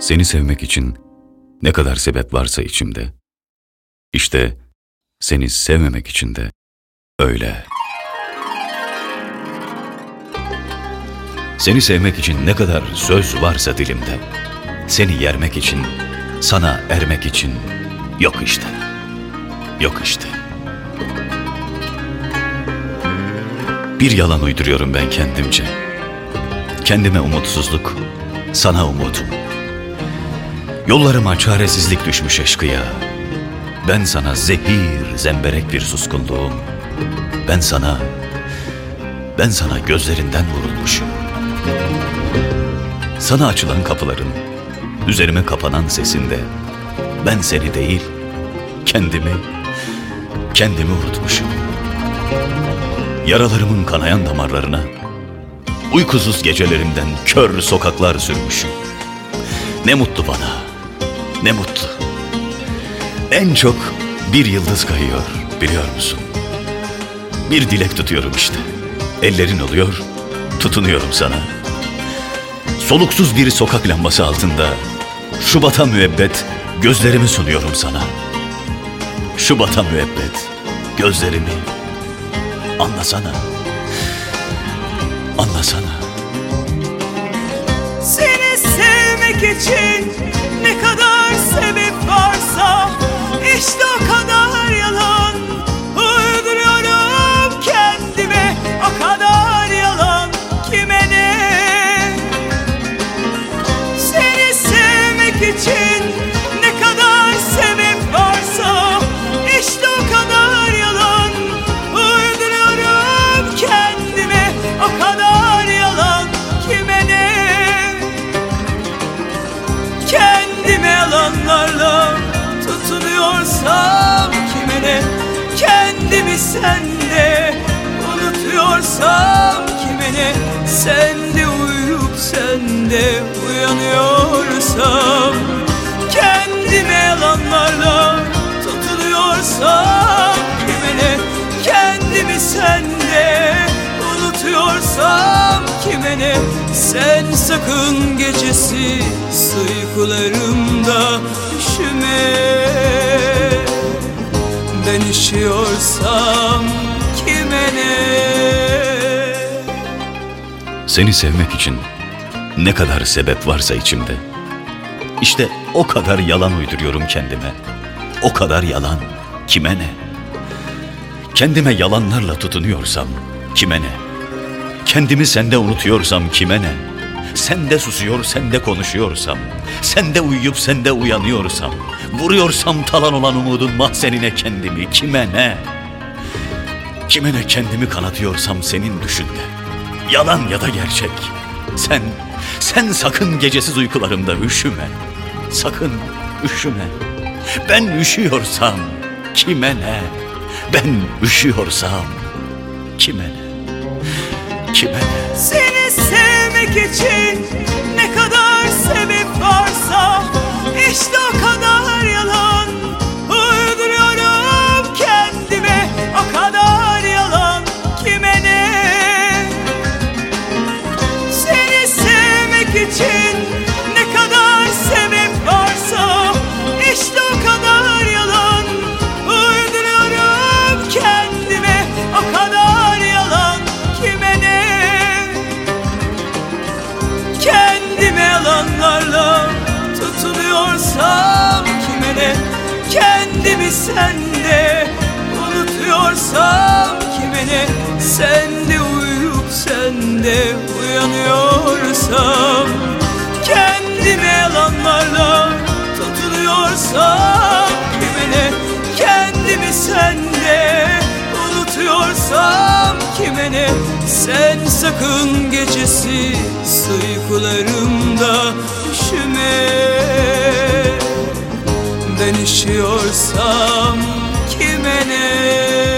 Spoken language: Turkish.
Seni sevmek için ne kadar sebep varsa içimde, işte seni sevmemek için de öyle. Seni sevmek için ne kadar söz varsa dilimde, seni yermek için, sana ermek için yok işte, yok işte. Bir yalan uyduruyorum ben kendimce. Kendime umutsuzluk, sana umut. Yollarıma çaresizlik düşmüş eşkıya. Ben sana zehir, zemberek bir suskunluğum. Ben sana, ben sana gözlerinden vurulmuşum. Sana açılan kapıların, üzerime kapanan sesinde ben seni değil, kendimi, kendimi unutmuşum. Yaralarımın kanayan damarlarına, uykusuz gecelerimden kör sokaklar sürmüşüm. Ne mutlu bana, ne mutlu. En çok bir yıldız kayıyor, biliyor musun? Bir dilek tutuyorum işte. Ellerin oluyor, tutunuyorum sana. Soluksuz bir sokak lambası altında Şubat'a müebbet gözlerimi sunuyorum sana. Şubat'a müebbet gözlerimi anlasana. Anlasana. Seni sevmek için ne kadar sebep varsa işte Kendimi sende unutuyorsam kime ne Sende uyuyup sende uyanıyorsam Kendime yalanlarla tutunuyorsam kime ne Kendimi sende unutuyorsam kime ne Sen sakın gecesi uykularımda üşüme Ben üşüyorsam kime ne Seni sevmek için ne kadar sebep varsa içimde. İşte o kadar yalan uyduruyorum kendime. O kadar yalan kime ne? Kendime yalanlarla tutunuyorsam kime ne? Kendimi sende unutuyorsam kime ne? Sende susuyor, sende konuşuyorsam, sende uyuyup sende uyanıyorsam, vuruyorsam talan olan umudun mahzenine kendimi kime ne? Kime ne kendimi kanatıyorsam senin düşünde. Yalan ya da gerçek. Sen, sen sakın gecesiz uykularımda üşüme. Sakın üşüme. Ben üşüyorsam kime ne? Ben üşüyorsam kime ne? Kime ne? Seni sevmek için için ne kadar sebep varsa işte o kadar yalan. Uyduruyorum kendime o kadar yalan. Kime ne? Kendime yalanlarla tutunuyorsam kime ne? Kendimi sende unutuyorsam kime ne? Sende uyuyup sende uyanıyorsam tutunuyorsam kime ne Kendimi sende unutuyorsam kime ne Sen sakın gecesi uykularımda üşüme Ben üşüyorsam kime ne